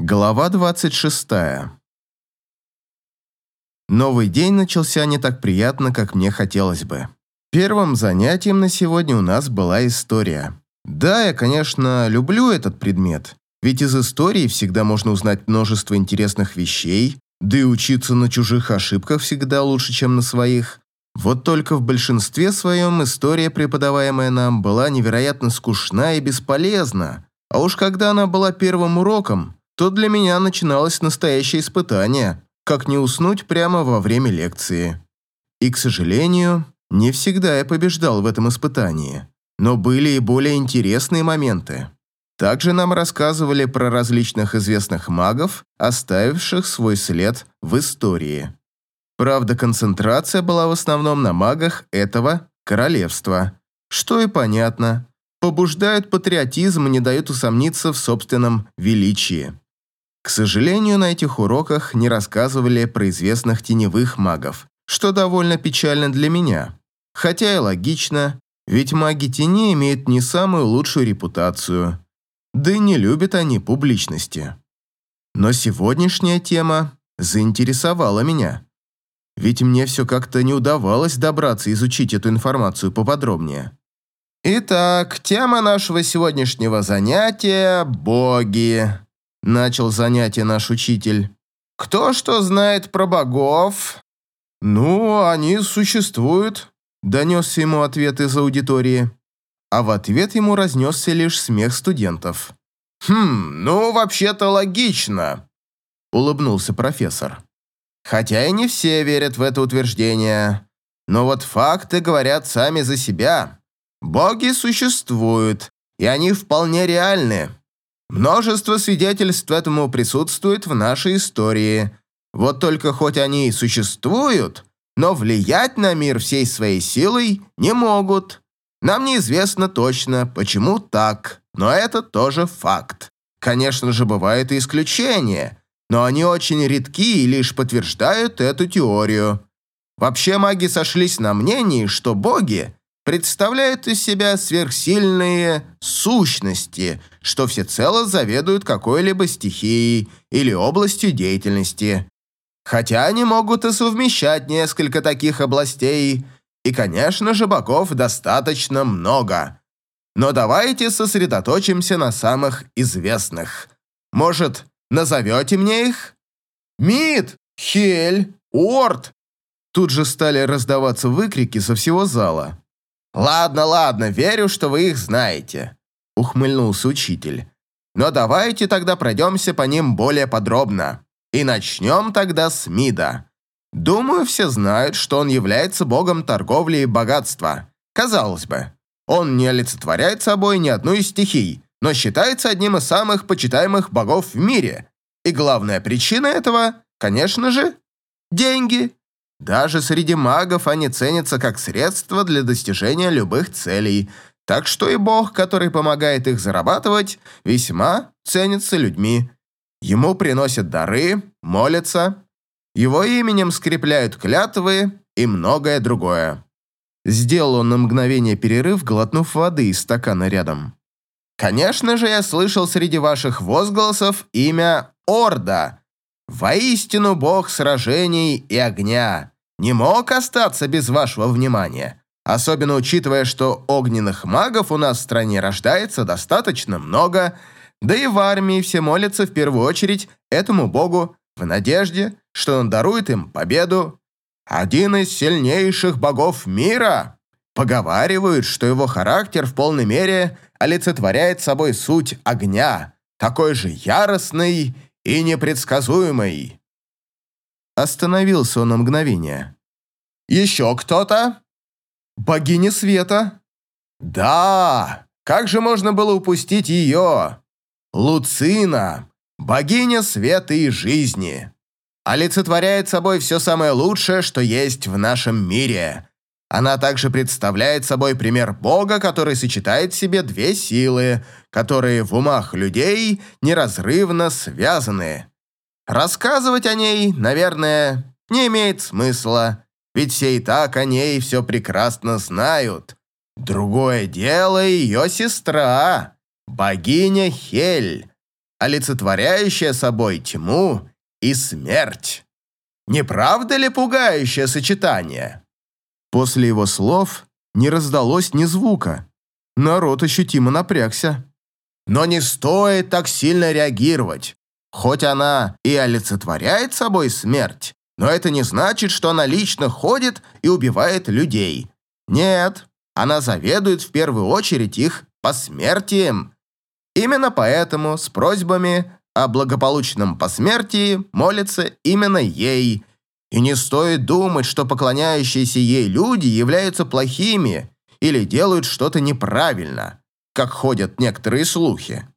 Глава 26. Новый день начался не так приятно, как мне хотелось бы. Первым занятием на сегодня у нас была история. Да, я, конечно, люблю этот предмет, ведь из истории всегда можно узнать множество интересных вещей, да и учиться на чужих ошибках всегда лучше, чем на своих. Вот только в большинстве своем история, преподаваемая нам, была невероятно скучна и бесполезна. А уж когда она была первым уроком, то для меня начиналось настоящее испытание, как не уснуть прямо во время лекции. И, к сожалению, не всегда я побеждал в этом испытании, но были и более интересные моменты. Также нам рассказывали про различных известных магов, оставивших свой след в истории. Правда, концентрация была в основном на магах этого королевства, что и понятно. Побуждают патриотизм и не дают усомниться в собственном величии. К сожалению, на этих уроках не рассказывали про известных теневых магов, что довольно печально для меня. Хотя и логично, ведь маги тени имеют не самую лучшую репутацию. Да и не любят они публичности. Но сегодняшняя тема заинтересовала меня. Ведь мне все как-то не удавалось добраться изучить эту информацию поподробнее. Итак, тема нашего сегодняшнего занятия – боги. Начал занятие наш учитель. Кто что знает про богов? Ну, они существуют. Донесся ему ответ из аудитории. А в ответ ему разнесся лишь смех студентов. «Хм, ну, вообще-то логично», – улыбнулся профессор. «Хотя и не все верят в это утверждение. Но вот факты говорят сами за себя. Боги существуют, и они вполне реальны. Множество свидетельств этому присутствует в нашей истории. Вот только хоть они и существуют, но влиять на мир всей своей силой не могут. Нам неизвестно точно, почему так, но это тоже факт. Конечно же, бывают и исключения, но они очень редки и лишь подтверждают эту теорию. Вообще маги сошлись на мнении, что боги представляют из себя сверхсильные сущности, что всецело заведуют какой-либо стихией или областью деятельности. Хотя они могут и совмещать несколько таких областей, и, конечно же, богов достаточно много. Но давайте сосредоточимся на самых известных. Может, назовете мне их? Мид, Хель, Орд. Тут же стали раздаваться выкрики со всего зала. «Ладно, ладно, верю, что вы их знаете», — ухмыльнулся учитель. «Но давайте тогда пройдемся по ним более подробно. И начнем тогда с Мида. Думаю, все знают, что он является богом торговли и богатства. Казалось бы, он не олицетворяет собой ни одну из стихий, но считается одним из самых почитаемых богов в мире. И главная причина этого, конечно же, деньги. Даже среди магов они ценятся как средство для достижения любых целей, так что и бог, который помогает их зарабатывать, весьма ценится людьми. Ему приносят дары, молятся, его именем скрепляют клятвы и многое другое. Сделал он на мгновение перерыв, глотнув воды из стакана рядом. «Конечно же, я слышал среди ваших возгласов имя Орда, Воистину бог сражений и огня не мог остаться без вашего внимания, особенно учитывая, что огненных магов у нас в стране рождается достаточно много, да и в армии все молятся в первую очередь этому богу в надежде, что он дарует им победу. Один из сильнейших богов мира. Поговаривают, что его характер в полной мере олицетворяет собой суть огня, такой же яростный и непредсказуемый. Остановился он на мгновение. «Еще кто-то?» «Богиня света?» «Да! Как же можно было упустить ее? Луцина, богиня света и жизни, олицетворяет собой все самое лучшее, что есть в нашем мире. Она также представляет собой пример Бога, который сочетает в себе две силы, которые в умах людей неразрывно связаны. Рассказывать о ней, наверное, не имеет смысла, ведь все и так о ней все прекрасно знают. Другое дело ее сестра, богиня Хель. олицетворяющая собой тьму и смерть. Не правда ли пугающее сочетание? После его слов не раздалось ни звука. Народ ощутимо напрягся. Но не стоит так сильно реагировать. Хоть она и олицетворяет собой смерть, но это не значит, что она лично ходит и убивает людей. Нет, она заведует в первую очередь их посмертием. Именно поэтому с просьбами о благополучном посмертии молятся именно ей. И не стоит думать, что поклоняющиеся ей люди являются плохими или делают что-то неправильно, как ходят некоторые слухи.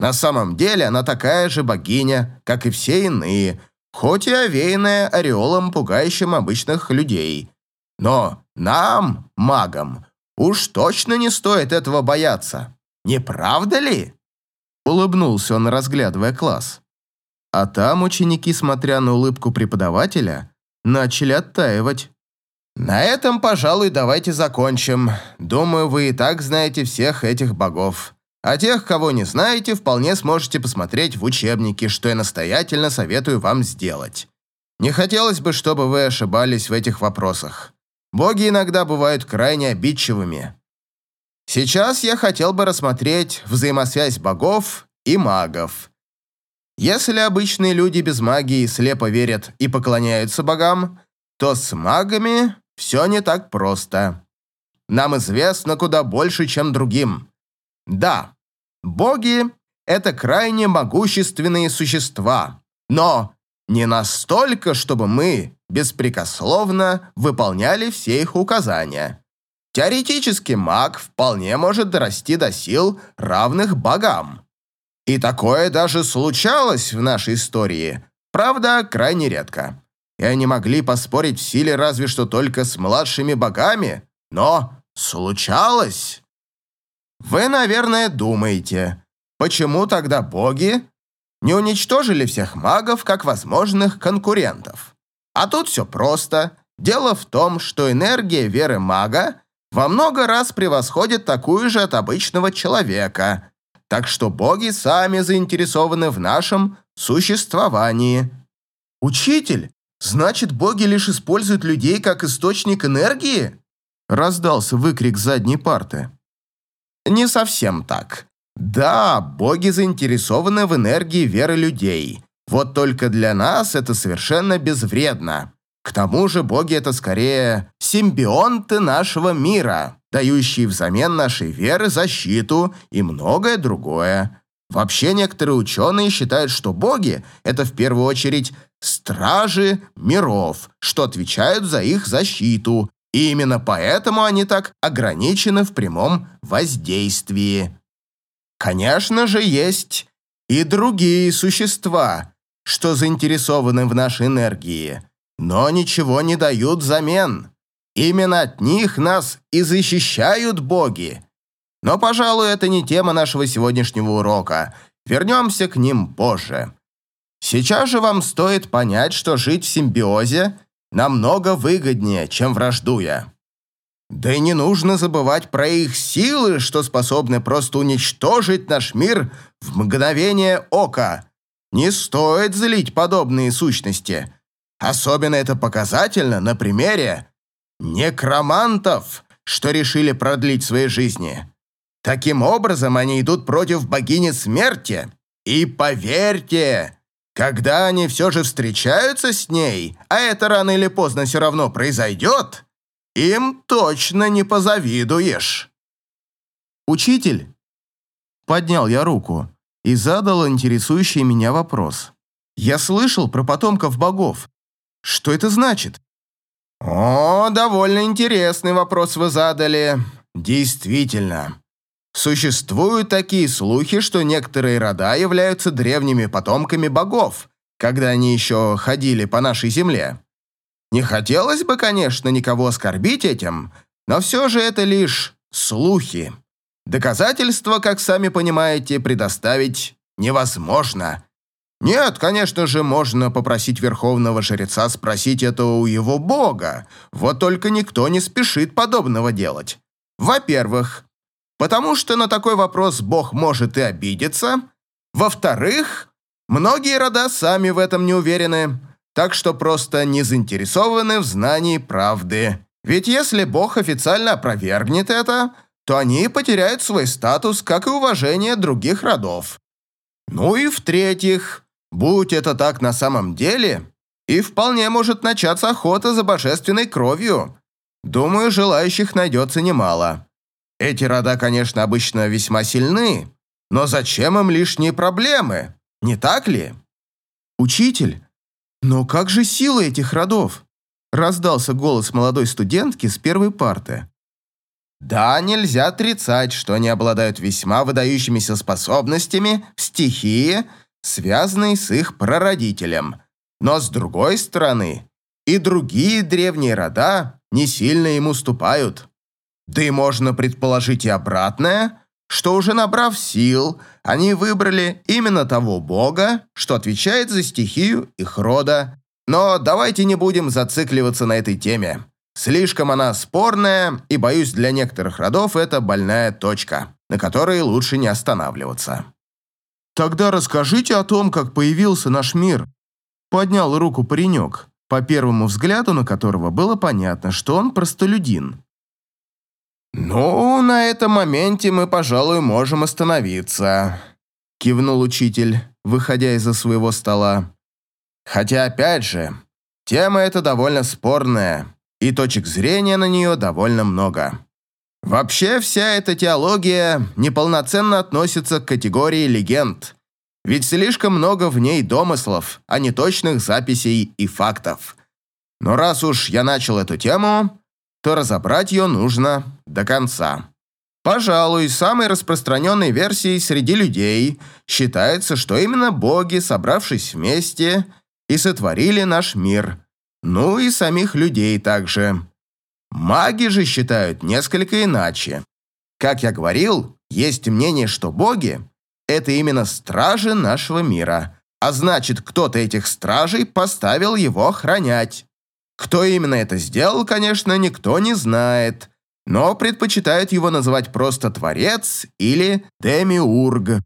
На самом деле она такая же богиня, как и все иные, хоть и овеянная ореолом, пугающим обычных людей. Но нам, магам, уж точно не стоит этого бояться. Не правда ли?» Улыбнулся он, разглядывая класс. А там ученики, смотря на улыбку преподавателя, начали оттаивать. «На этом, пожалуй, давайте закончим. Думаю, вы и так знаете всех этих богов. А тех, кого не знаете, вполне сможете посмотреть в учебнике, что я настоятельно советую вам сделать. Не хотелось бы, чтобы вы ошибались в этих вопросах. Боги иногда бывают крайне обидчивыми. Сейчас я хотел бы рассмотреть взаимосвязь богов и магов. Если обычные люди без магии слепо верят и поклоняются богам, то с магами все не так просто. Нам известно куда больше, чем другим. Да, боги – это крайне могущественные существа, но не настолько, чтобы мы беспрекословно выполняли все их указания. Теоретически маг вполне может дорасти до сил, равных богам. И такое даже случалось в нашей истории, правда, крайне редко. И они могли поспорить в силе разве что только с младшими богами, но случалось. Вы, наверное, думаете, почему тогда боги не уничтожили всех магов как возможных конкурентов? А тут все просто. Дело в том, что энергия веры мага во много раз превосходит такую же от обычного человека, так что боги сами заинтересованы в нашем существовании. «Учитель, значит, боги лишь используют людей как источник энергии?» раздался выкрик задней парты. «Не совсем так. Да, боги заинтересованы в энергии веры людей. Вот только для нас это совершенно безвредно. К тому же боги – это скорее симбионты нашего мира, дающие взамен нашей веры защиту и многое другое. Вообще некоторые ученые считают, что боги – это в первую очередь стражи миров, что отвечают за их защиту, и именно поэтому они так ограничены в прямом воздействии. Конечно же, есть и другие существа, что заинтересованы в нашей энергии – но ничего не дают взамен. Именно от них нас и защищают боги. Но, пожалуй, это не тема нашего сегодняшнего урока. Вернемся к ним позже. Сейчас же вам стоит понять, что жить в симбиозе намного выгоднее, чем враждуя. Да и не нужно забывать про их силы, что способны просто уничтожить наш мир в мгновение ока. Не стоит злить подобные сущности – Особенно это показательно на примере некромантов, что решили продлить свои жизни. Таким образом, они идут против богини смерти. И поверьте, когда они все же встречаются с ней, а это рано или поздно все равно произойдет, им точно не позавидуешь. «Учитель?» Поднял я руку и задал интересующий меня вопрос. «Я слышал про потомков богов, что это значит? О, довольно интересный вопрос вы задали. Действительно. Существуют такие слухи, что некоторые рода являются древними потомками богов, когда они еще ходили по нашей земле. Не хотелось бы, конечно, никого оскорбить этим, но все же это лишь слухи. Доказательства, как сами понимаете, предоставить невозможно. Нет, конечно же, можно попросить верховного жреца спросить это у его бога, вот только никто не спешит подобного делать. Во-первых, потому что на такой вопрос бог может и обидеться. Во-вторых, многие рода сами в этом не уверены, так что просто не заинтересованы в знании правды. Ведь если Бог официально опровергнет это, то они потеряют свой статус, как и уважение других родов. Ну и в-третьих, будь это так на самом деле, и вполне может начаться охота за божественной кровью. Думаю, желающих найдется немало. Эти рода, конечно, обычно весьма сильны, но зачем им лишние проблемы, не так ли? Учитель, но как же сила этих родов? Раздался голос молодой студентки с первой парты. Да, нельзя отрицать, что они обладают весьма выдающимися способностями в стихии, связанной с их прародителем. Но с другой стороны, и другие древние рода не сильно им уступают. Да и можно предположить и обратное, что уже набрав сил, они выбрали именно того бога, что отвечает за стихию их рода. Но давайте не будем зацикливаться на этой теме. Слишком она спорная, и, боюсь, для некоторых родов это больная точка, на которой лучше не останавливаться. «Тогда расскажите о том, как появился наш мир», – поднял руку паренек, по первому взгляду на которого было понятно, что он простолюдин. «Ну, на этом моменте мы, пожалуй, можем остановиться», – кивнул учитель, выходя из-за своего стола. «Хотя, опять же, тема эта довольно спорная, и точек зрения на нее довольно много. Вообще, вся эта теология неполноценно относится к категории легенд, ведь слишком много в ней домыслов, а не точных записей и фактов. Но раз уж я начал эту тему, то разобрать ее нужно до конца. Пожалуй, самой распространенной версией среди людей считается, что именно боги, собравшись вместе, и сотворили наш мир – ну и самих людей также. Маги же считают несколько иначе. Как я говорил, есть мнение, что боги – это именно стражи нашего мира, а значит, кто-то этих стражей поставил его охранять. Кто именно это сделал, конечно, никто не знает, но предпочитают его называть просто Творец или Демиург.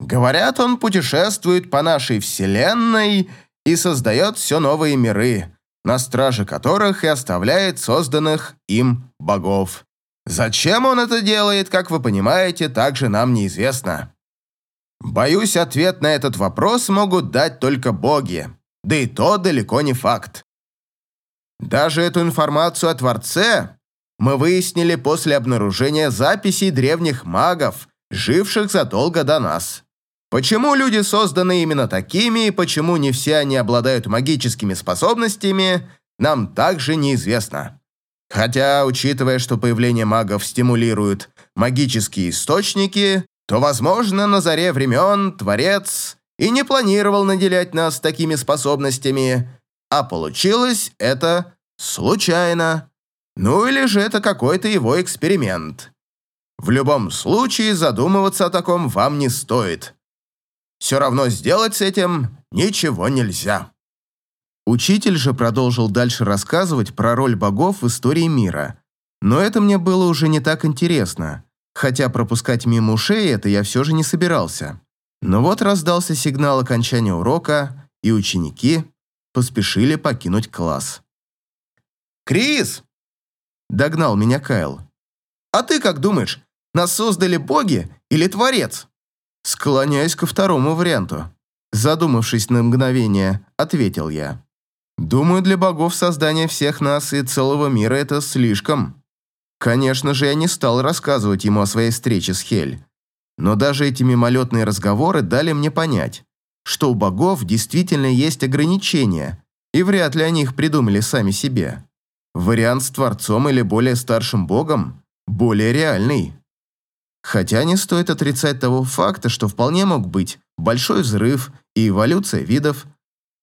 Говорят, он путешествует по нашей Вселенной и создает все новые миры, на страже которых и оставляет созданных им богов. Зачем он это делает, как вы понимаете, также нам неизвестно. Боюсь, ответ на этот вопрос могут дать только боги, да и то далеко не факт. Даже эту информацию о Творце мы выяснили после обнаружения записей древних магов, живших задолго до нас. Почему люди созданы именно такими и почему не все они обладают магическими способностями, нам также неизвестно. Хотя, учитывая, что появление магов стимулирует магические источники, то, возможно, на заре времен Творец и не планировал наделять нас такими способностями, а получилось это случайно. Ну или же это какой-то его эксперимент. В любом случае задумываться о таком вам не стоит все равно сделать с этим ничего нельзя. Учитель же продолжил дальше рассказывать про роль богов в истории мира. Но это мне было уже не так интересно, хотя пропускать мимо ушей это я все же не собирался. Но вот раздался сигнал окончания урока, и ученики поспешили покинуть класс. «Крис!» – догнал меня Кайл. «А ты как думаешь, нас создали боги или Творец?» Склоняюсь ко второму варианту. Задумавшись на мгновение, ответил я. Думаю, для богов создание всех нас и целого мира – это слишком. Конечно же, я не стал рассказывать ему о своей встрече с Хель. Но даже эти мимолетные разговоры дали мне понять, что у богов действительно есть ограничения, и вряд ли они их придумали сами себе. Вариант с Творцом или более старшим богом более реальный. Хотя не стоит отрицать того факта, что вполне мог быть большой взрыв и эволюция видов,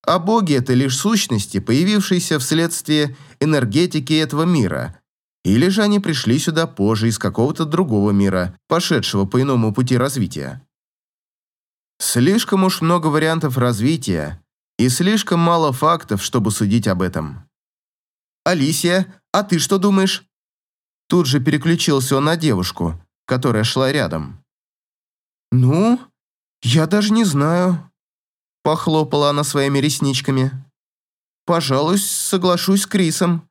а боги – это лишь сущности, появившиеся вследствие энергетики этого мира, или же они пришли сюда позже из какого-то другого мира, пошедшего по иному пути развития. Слишком уж много вариантов развития и слишком мало фактов, чтобы судить об этом. «Алисия, а ты что думаешь?» Тут же переключился он на девушку, которая шла рядом. «Ну, Я даже не знаю. Похлопала она своими ресничками. Пожалуй, соглашусь с Крисом.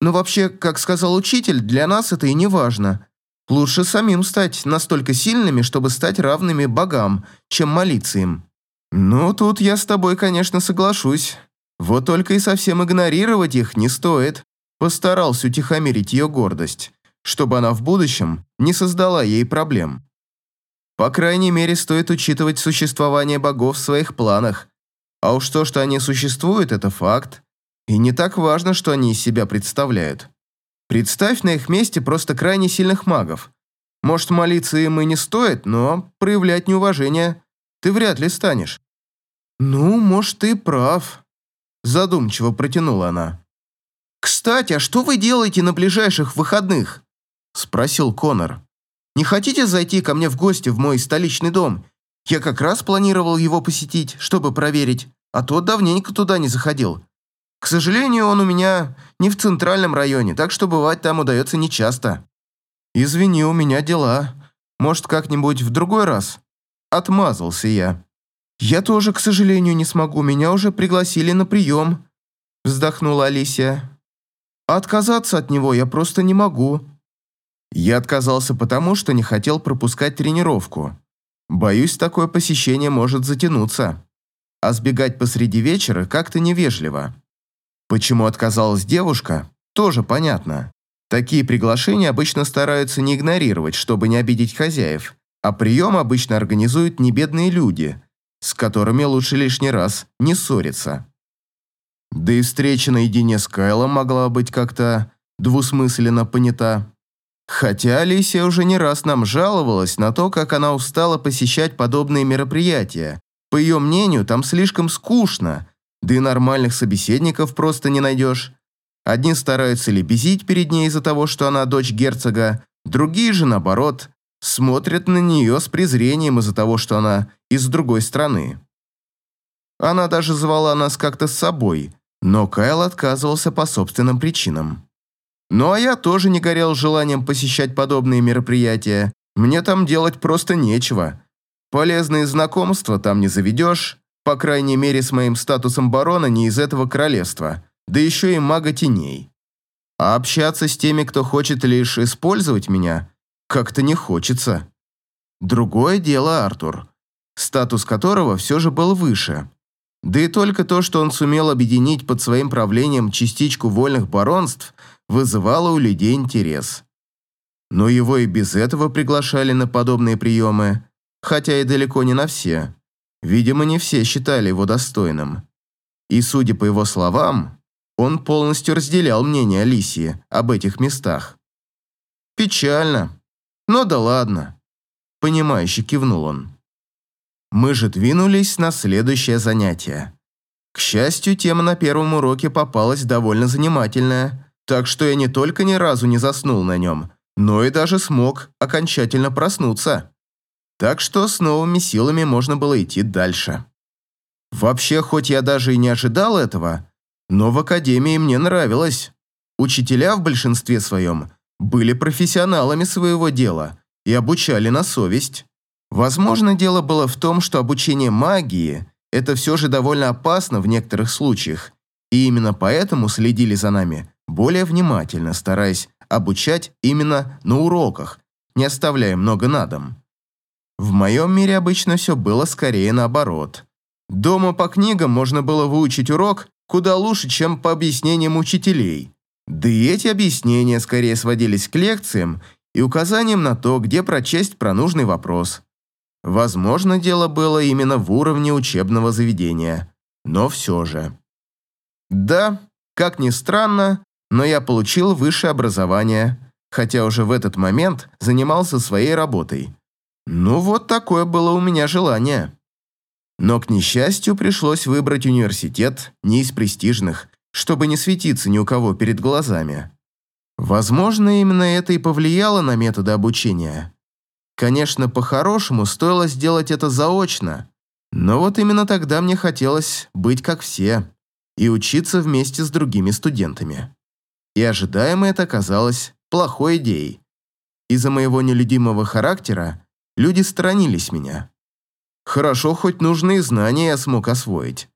Но вообще, как сказал учитель, для нас это и не важно. Лучше самим стать настолько сильными, чтобы стать равными богам, чем молиться им. Ну, тут я с тобой, конечно, соглашусь. Вот только и совсем игнорировать их не стоит. Постарался утихомирить ее гордость, чтобы она в будущем не создала ей проблем. По крайней мере, стоит учитывать существование богов в своих планах. А уж то, что они существуют, это факт. И не так важно, что они из себя представляют. Представь на их месте просто крайне сильных магов. Может, молиться им и не стоит, но проявлять неуважение ты вряд ли станешь. Ну, может, ты прав. Задумчиво протянула она. «Кстати, а что вы делаете на ближайших выходных?» Спросил Конор. «Не хотите зайти ко мне в гости в мой столичный дом? Я как раз планировал его посетить, чтобы проверить, а то давненько туда не заходил. К сожалению, он у меня не в центральном районе, так что бывать там удается нечасто. Извини, у меня дела. Может, как-нибудь в другой раз? Отмазался я. Я тоже, к сожалению, не смогу, меня уже пригласили на прием. Вздохнула Алисия. А отказаться от него я просто не могу. Я отказался потому, что не хотел пропускать тренировку. Боюсь, такое посещение может затянуться. А сбегать посреди вечера как-то невежливо. Почему отказалась девушка, тоже понятно. Такие приглашения обычно стараются не игнорировать, чтобы не обидеть хозяев, а прием обычно организуют небедные люди, с которыми лучше лишний раз не ссориться. Да и встреча наедине с Кайлом могла быть как-то двусмысленно понята. Хотя Алисия уже не раз нам жаловалась на то, как она устала посещать подобные мероприятия. По ее мнению, там слишком скучно, да и нормальных собеседников просто не найдешь. Одни стараются лебезить перед ней из-за того, что она дочь герцога, другие же, наоборот, смотрят на нее с презрением из-за того, что она из другой страны. Она даже звала нас как-то с собой, но Кайл отказывался по собственным причинам. Ну а я тоже не горел желанием посещать подобные мероприятия. Мне там делать просто нечего. Полезные знакомства там не заведешь, по крайней мере, с моим статусом барона не из этого королевства, да еще и мага теней. А общаться с теми, кто хочет лишь использовать меня, как-то не хочется. Другое дело Артур, статус которого все же был выше. Да и только то, что он сумел объединить под своим правлением частичку вольных баронств, вызывало у людей интерес. Но его и без этого приглашали на подобные приемы, хотя и далеко не на все. Видимо, не все считали его достойным. И, судя по его словам, он полностью разделял мнение Алисии об этих местах. Печально. Но да ладно. Понимающе кивнул он. Мы же двинулись на следующее занятие. К счастью, тема на первом уроке попалась довольно занимательная, так что я не только ни разу не заснул на нем, но и даже смог окончательно проснуться так что с новыми силами можно было идти дальше. Вообще, хоть я даже и не ожидал этого, но в академии мне нравилось. Учителя в большинстве своем были профессионалами своего дела и обучали на совесть. Возможно, дело было в том, что обучение магии – это все же довольно опасно в некоторых случаях, и именно поэтому следили за нами более внимательно, стараясь обучать именно на уроках, не оставляя много на дом. В моем мире обычно все было скорее наоборот. Дома по книгам можно было выучить урок куда лучше, чем по объяснениям учителей. Да и эти объяснения скорее сводились к лекциям и указаниям на то, где прочесть про нужный вопрос. Возможно, дело было именно в уровне учебного заведения, но все же. Да, как ни странно, но я получил высшее образование, хотя уже в этот момент занимался своей работой. Ну вот такое было у меня желание. Но, к несчастью, пришлось выбрать университет не из престижных, чтобы не светиться ни у кого перед глазами. Возможно, именно это и повлияло на методы обучения. Конечно, по-хорошему стоило сделать это заочно, но вот именно тогда мне хотелось быть как все и учиться вместе с другими студентами. И ожидаемо это оказалось плохой идеей. Из-за моего нелюдимого характера люди сторонились меня. Хорошо, хоть нужные знания я смог освоить.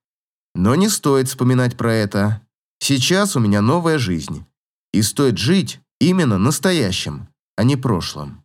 Но не стоит вспоминать про это. Сейчас у меня новая жизнь. И стоит жить именно настоящим, а не прошлым.